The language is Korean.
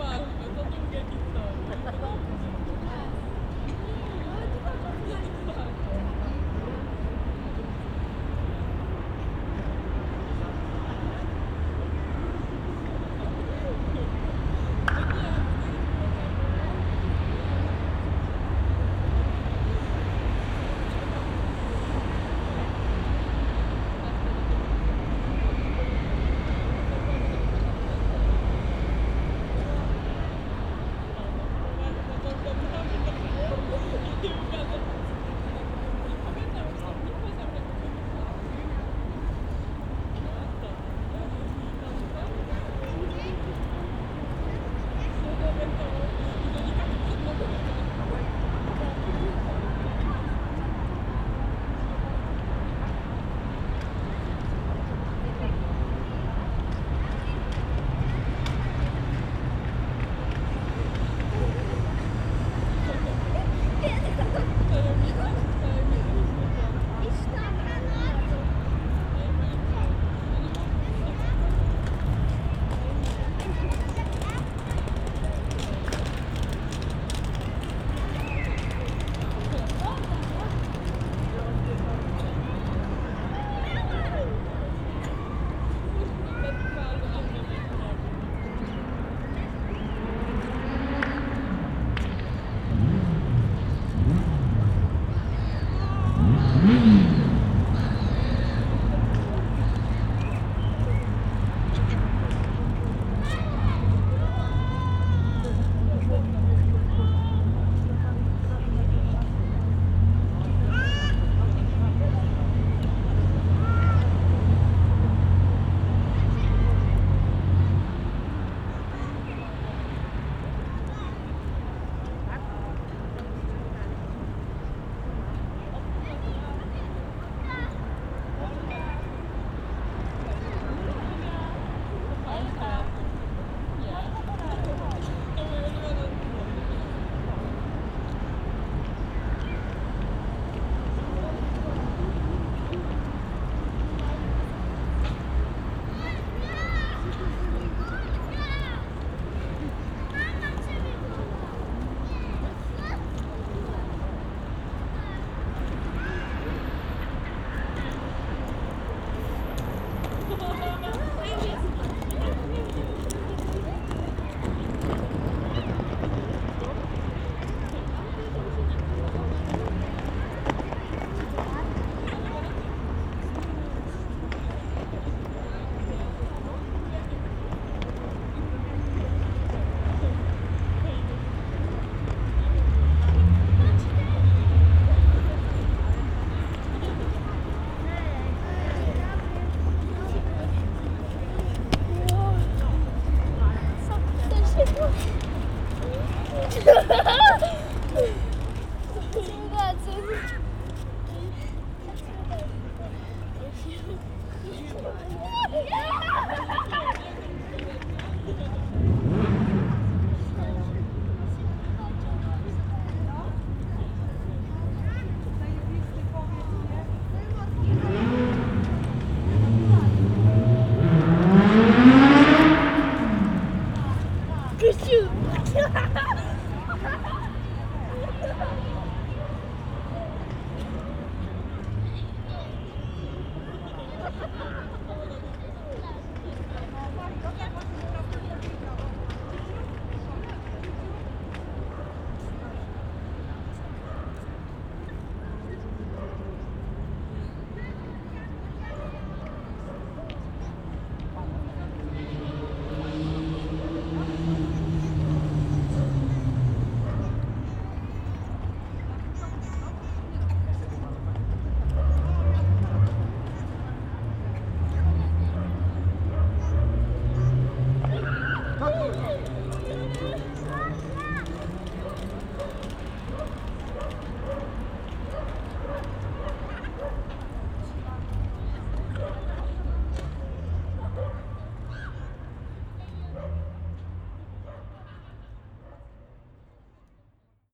var. 친구야 친구.